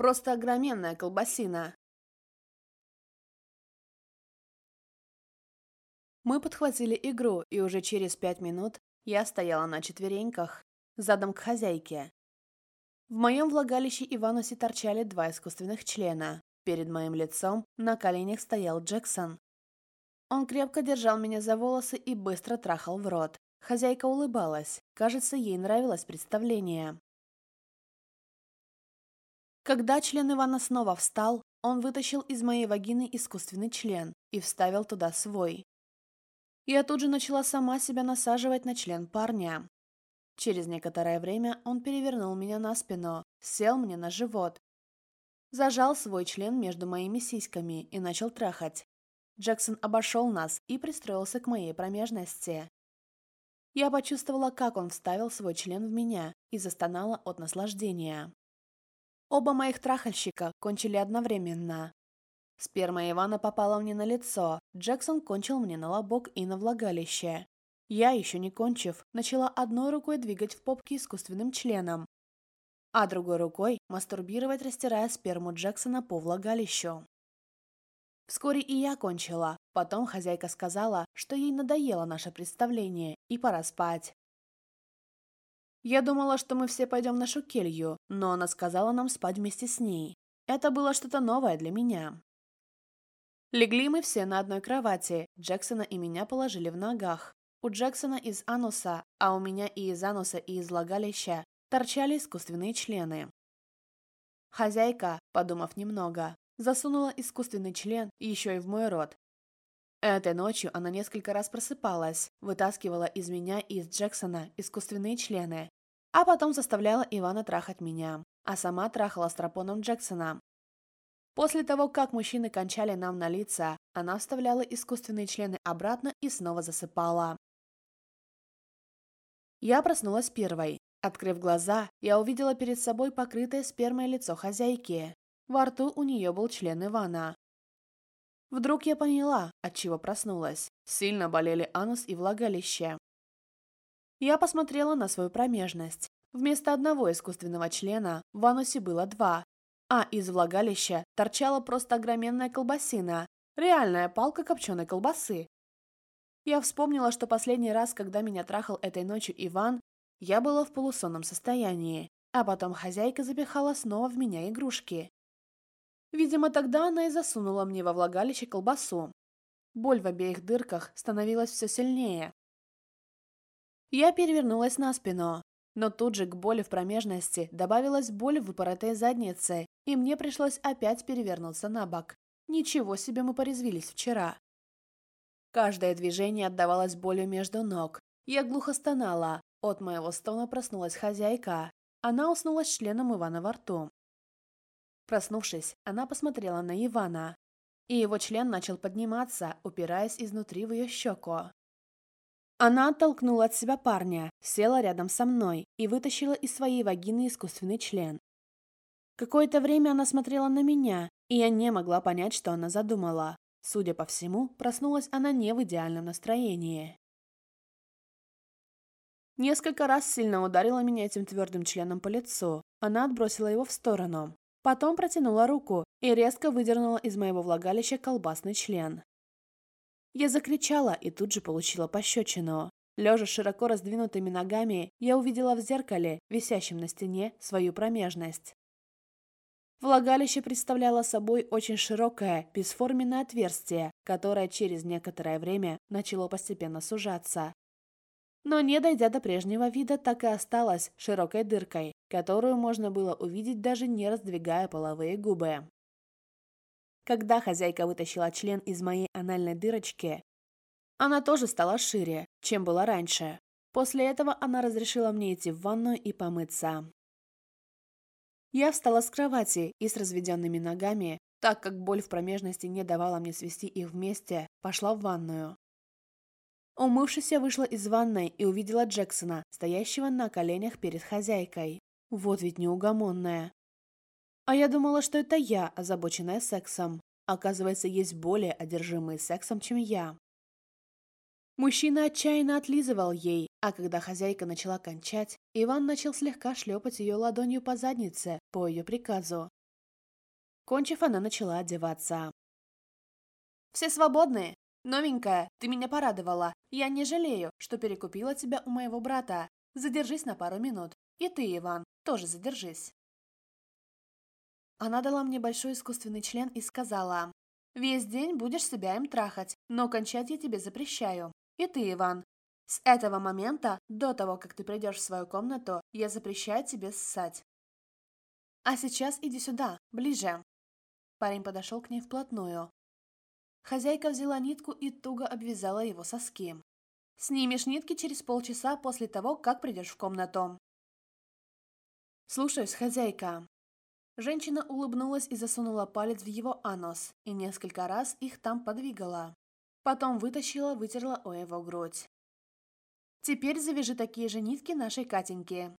Просто огроменная колбасина. Мы подхватили игру, и уже через пять минут я стояла на четвереньках, задом к хозяйке. В моем влагалище Иванусе торчали два искусственных члена. Перед моим лицом на коленях стоял Джексон. Он крепко держал меня за волосы и быстро трахал в рот. Хозяйка улыбалась. Кажется, ей нравилось представление. Когда член Ивана снова встал, он вытащил из моей вагины искусственный член и вставил туда свой. Я тут же начала сама себя насаживать на член парня. Через некоторое время он перевернул меня на спину, сел мне на живот, зажал свой член между моими сиськами и начал трахать. Джексон обошел нас и пристроился к моей промежности. Я почувствовала, как он вставил свой член в меня и застонала от наслаждения. Оба моих трахальщика кончили одновременно. Сперма Ивана попала мне на лицо, Джексон кончил мне на лобок и на влагалище. Я, еще не кончив, начала одной рукой двигать в попке искусственным членом, а другой рукой мастурбировать, растирая сперму Джексона по влагалищу. Вскоре и я кончила. Потом хозяйка сказала, что ей надоело наше представление и пора спать. Я думала, что мы все пойдем в нашу келью, но она сказала нам спать вместе с ней. Это было что-то новое для меня. Легли мы все на одной кровати, Джексона и меня положили в ногах. У Джексона из ануса, а у меня и из ануса, и из лагалища торчали искусственные члены. Хозяйка, подумав немного, засунула искусственный член еще и в мой рот, Этой ночью она несколько раз просыпалась, вытаскивала из меня и из Джексона искусственные члены, а потом заставляла Ивана трахать меня, а сама трахала стропоном Джексона. После того, как мужчины кончали нам на лица, она вставляла искусственные члены обратно и снова засыпала. Я проснулась первой. Открыв глаза, я увидела перед собой покрытое спермой лицо хозяйки. Во рту у нее был член Ивана, Вдруг я поняла, отчего проснулась. Сильно болели анус и влагалище. Я посмотрела на свою промежность. Вместо одного искусственного члена в анусе было два, а из влагалища торчала просто огроменная колбасина, реальная палка копченой колбасы. Я вспомнила, что последний раз, когда меня трахал этой ночью Иван, я была в полусонном состоянии, а потом хозяйка запихала снова в меня игрушки. Видимо, тогда она и засунула мне во влагалище колбасу. Боль в обеих дырках становилась все сильнее. Я перевернулась на спину, но тут же к боли в промежности добавилась боль в выпоротой заднице, и мне пришлось опять перевернуться на бок. Ничего себе мы порезвились вчера. Каждое движение отдавалось болью между ног. Я глухо стонала. От моего стона проснулась хозяйка. Она уснула с членом Ивана во рту. Проснувшись, она посмотрела на Ивана, и его член начал подниматься, упираясь изнутри в ее щеку. Она оттолкнула от себя парня, села рядом со мной и вытащила из своей вагины искусственный член. Какое-то время она смотрела на меня, и я не могла понять, что она задумала. Судя по всему, проснулась она не в идеальном настроении. Несколько раз сильно ударила меня этим твердым членом по лицу. Она отбросила его в сторону. Потом протянула руку и резко выдернула из моего влагалища колбасный член. Я закричала и тут же получила пощечину. Лежа широко раздвинутыми ногами, я увидела в зеркале, висящем на стене, свою промежность. Влагалище представляло собой очень широкое, бесформенное отверстие, которое через некоторое время начало постепенно сужаться, но, не дойдя до прежнего вида, так и осталась широкой дыркой, которую можно было увидеть, даже не раздвигая половые губы. Когда хозяйка вытащила член из моей анальной дырочки, она тоже стала шире, чем была раньше. После этого она разрешила мне идти в ванную и помыться. Я встала с кровати и с разведенными ногами, так как боль в промежности не давала мне свести их вместе, пошла в ванную. Умывшись, я вышла из ванной и увидела Джексона, стоящего на коленях перед хозяйкой. Вот ведь неугомонная. А я думала, что это я, озабоченная сексом. Оказывается, есть более одержимые сексом, чем я. Мужчина отчаянно отлизывал ей, а когда хозяйка начала кончать, Иван начал слегка шлепать ее ладонью по заднице, по ее приказу. Кончив, она начала одеваться. «Все свободные!» «Новенькая, ты меня порадовала. Я не жалею, что перекупила тебя у моего брата. Задержись на пару минут. И ты, Иван, тоже задержись». Она дала мне большой искусственный член и сказала, «Весь день будешь себя им трахать, но кончать я тебе запрещаю. И ты, Иван. С этого момента, до того, как ты придешь в свою комнату, я запрещаю тебе ссать. А сейчас иди сюда, ближе». Парень подошел к ней вплотную, Хозяйка взяла нитку и туго обвязала его соски. «Снимешь нитки через полчаса после того, как придешь в комнату». «Слушаюсь, хозяйка». Женщина улыбнулась и засунула палец в его анус, и несколько раз их там подвигала. Потом вытащила, вытерла о его грудь. «Теперь завяжи такие же нитки нашей Катеньке».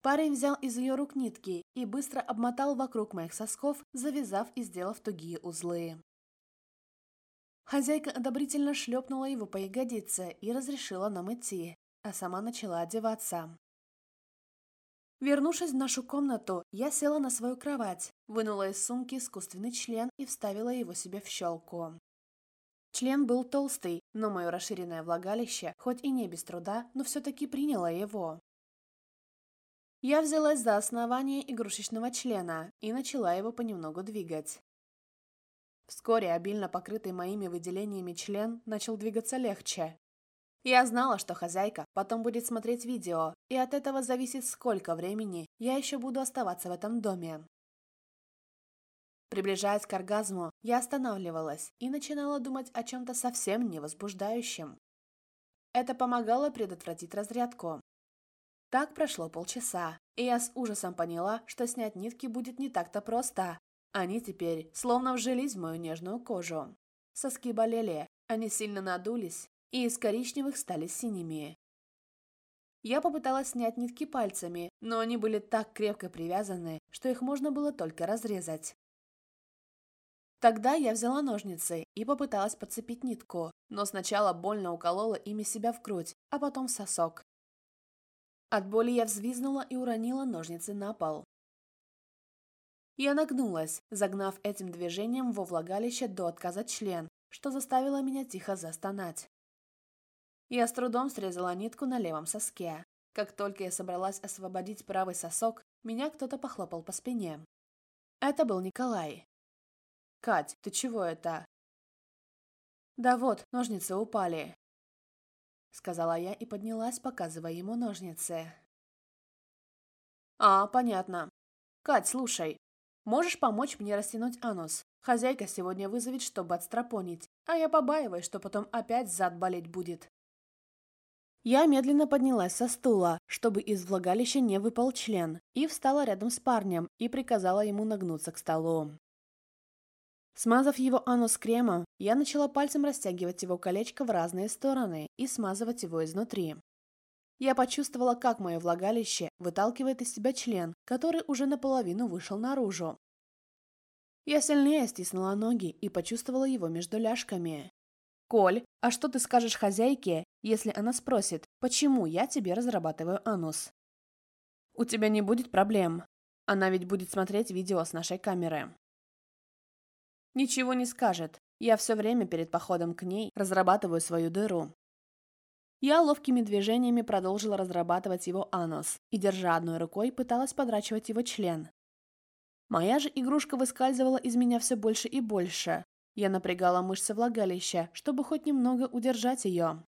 Парень взял из ее рук нитки и быстро обмотал вокруг моих сосков, завязав и сделав тугие узлы. Хозяйка одобрительно шлепнула его по ягодице и разрешила нам идти, а сама начала одеваться. Вернувшись в нашу комнату, я села на свою кровать, вынула из сумки искусственный член и вставила его себе в щелку. Член был толстый, но мое расширенное влагалище, хоть и не без труда, но все-таки приняло его. Я взялась за основание игрушечного члена и начала его понемногу двигать. Вскоре обильно покрытый моими выделениями член начал двигаться легче. Я знала, что хозяйка потом будет смотреть видео, и от этого зависит, сколько времени я еще буду оставаться в этом доме. Приближаясь к оргазму, я останавливалась и начинала думать о чем-то совсем не возбуждающем. Это помогало предотвратить разрядку. Так прошло полчаса, и я с ужасом поняла, что снять нитки будет не так-то просто, они теперь словно вжились в мою нежную кожу. Соски болели, они сильно надулись и из коричневых стали синими. Я попыталась снять нитки пальцами, но они были так крепко привязаны, что их можно было только разрезать. Тогда я взяла ножницы и попыталась подцепить нитку, но сначала больно уколола ими себя в грудь, а потом в сосок. От боли я взвизгнула и уронила ножницы на пол. Я нагнулась, загнав этим движением во влагалище до отказа член, что заставило меня тихо застонать. Я с трудом срезала нитку на левом соске. Как только я собралась освободить правый сосок, меня кто-то похлопал по спине. Это был Николай. «Кать, ты чего это?» «Да вот, ножницы упали», — сказала я и поднялась, показывая ему ножницы. «А, понятно. Кать, слушай, Можешь помочь мне растянуть анус? Хозяйка сегодня вызовет, чтобы отстропонить, а я побаиваюсь, что потом опять зад болеть будет. Я медленно поднялась со стула, чтобы из влагалища не выпал член, и встала рядом с парнем и приказала ему нагнуться к столу. Смазав его анус кремом, я начала пальцем растягивать его колечко в разные стороны и смазывать его изнутри. Я почувствовала, как мое влагалище выталкивает из себя член, который уже наполовину вышел наружу. Я сильнее стиснула ноги и почувствовала его между ляжками. «Коль, а что ты скажешь хозяйке, если она спросит, почему я тебе разрабатываю анус?» «У тебя не будет проблем. Она ведь будет смотреть видео с нашей камеры». «Ничего не скажет. Я все время перед походом к ней разрабатываю свою дыру. Я ловкими движениями продолжила разрабатывать его анус и, держа одной рукой, пыталась подрачивать его член. Моя же игрушка выскальзывала из меня все больше и больше. Я напрягала мышцы влагалища, чтобы хоть немного удержать ее.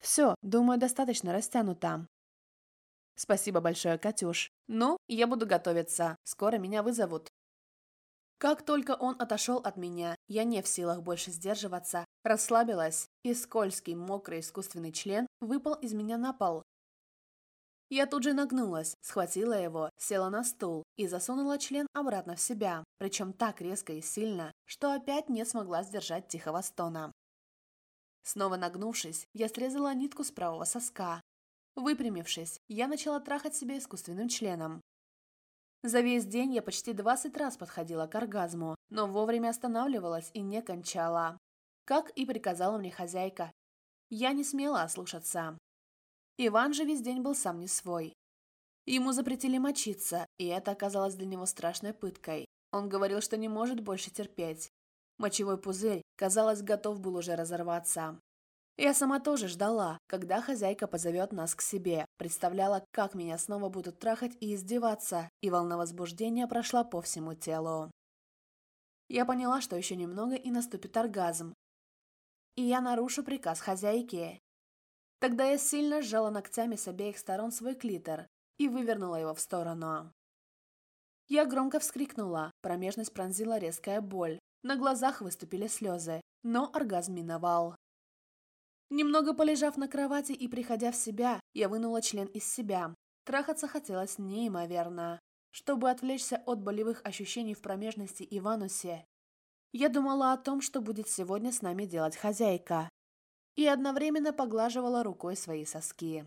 Все, думаю, достаточно растянуто. Спасибо большое, Катюш. Ну, я буду готовиться. Скоро меня вызовут. Как только он отошел от меня, я не в силах больше сдерживаться, расслабилась, и скользкий, мокрый искусственный член выпал из меня на пол. Я тут же нагнулась, схватила его, села на стул и засунула член обратно в себя, причем так резко и сильно, что опять не смогла сдержать тихого стона. Снова нагнувшись, я срезала нитку с правого соска. Выпрямившись, я начала трахать себя искусственным членом, за весь день я почти 20 раз подходила к оргазму, но вовремя останавливалась и не кончала. Как и приказала мне хозяйка. Я не смела ослушаться. Иван же весь день был сам не свой. Ему запретили мочиться, и это оказалось для него страшной пыткой. Он говорил, что не может больше терпеть. Мочевой пузырь, казалось, готов был уже разорваться. Я сама тоже ждала, когда хозяйка позовет нас к себе. Представляла, как меня снова будут трахать и издеваться, и волна возбуждения прошла по всему телу. Я поняла, что еще немного и наступит оргазм. И я нарушу приказ хозяйки. Тогда я сильно сжала ногтями с обеих сторон свой клитор и вывернула его в сторону. Я громко вскрикнула, промежность пронзила резкая боль, на глазах выступили слезы, но оргазм миновал. Немного полежав на кровати и приходя в себя, я вынула член из себя. Трахаться хотелось неимоверно. Чтобы отвлечься от болевых ощущений в промежности и в анусе. я думала о том, что будет сегодня с нами делать хозяйка. И одновременно поглаживала рукой свои соски.